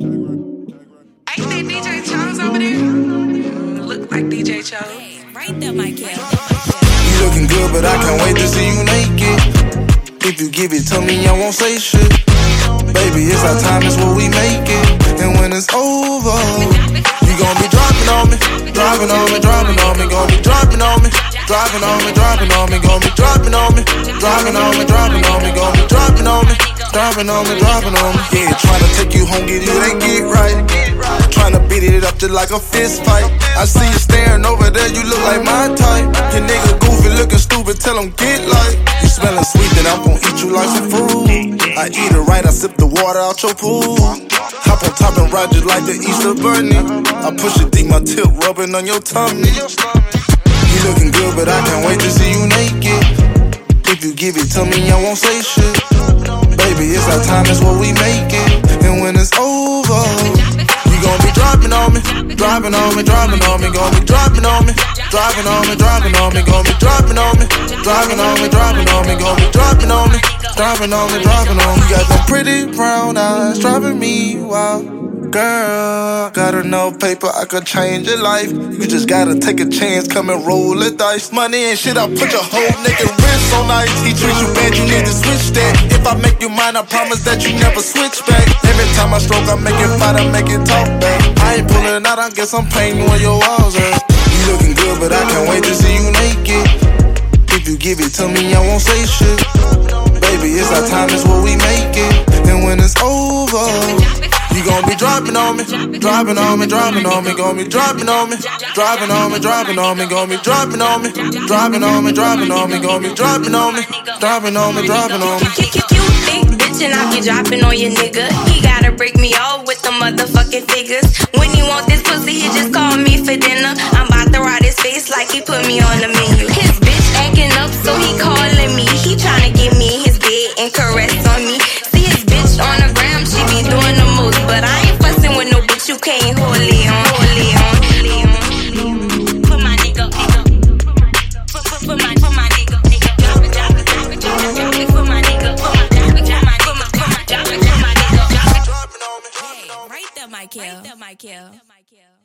Ain't that DJ Chose over there? Look like DJ Chose. Right there, Michael. You looking good, but I can't wait to see you naked. If you give it to me, I won't say shit. Baby, it's our time, it's what we make it. And when it's over, you gon' be dropping on me, dropping on me, dropping on me, gon' be dropping on me, dropping on me, dropping on me, gon' be dropping on me, dropping on me, dropping on me, gon' be dropping on me, dropping on me, dropping on me. Yeah, trying to take you home, get you that get right. Trying to beat it up just like a fist fight. I see you staring over there, you look like my type. Your nigga goofy, looking stupid, tell him get light. You smelling sweet, then I'm gon' eat you like some fruit. I eat it right, I sip the water out your pool. Hop on top and ride just like the Easter bunny. I push it deep, my tip rubbing on your tummy. You looking good, but I can't wait to see you naked. If you give it to me, I won't say shit. Baby, it's our time, it's what we make it. And when it's over, you gon' be dropping on me, dropping on me, dropping on me, gon' be dropping on me, dropping on me, dropping on me, gon' be dropping on me, dropping on me, dropping on me, gon' be dropping on me, dropping on me, dropping on me. Got them pretty brown eyes driving me wild. Girl, got enough paper, I could change your life. You just gotta take a chance, come and roll the dice. Money and shit, I put your whole nigga wrist on ice. He treats you bad, you need to switch that. I make you mine, I promise that you never switch back. Every time I stroke, I make it fight, I make it talk back. I ain't pulling out, I guess I'm painting where your walls at. You looking good, but I can't wait to see you naked. If you give it to me, I won't say shit. Baby, it's our time, it's what we make it. And when it's over, you gon' be dropping on me, dropping on me, dropping on me, gon' be dropping on me, dropping on me, dropping on me, gon' be dropping on me, dropping on me, dropping on me, gon' be dropping on me, dropping on me, dropping on me. You, you, you and I be dropping on your nigga. He gotta break me off with the motherfucking figures. When he want this pussy, he just call me for dinner. I'm about to ride his face like he put me on the Drop. Right there, Michael. Right there, Michael.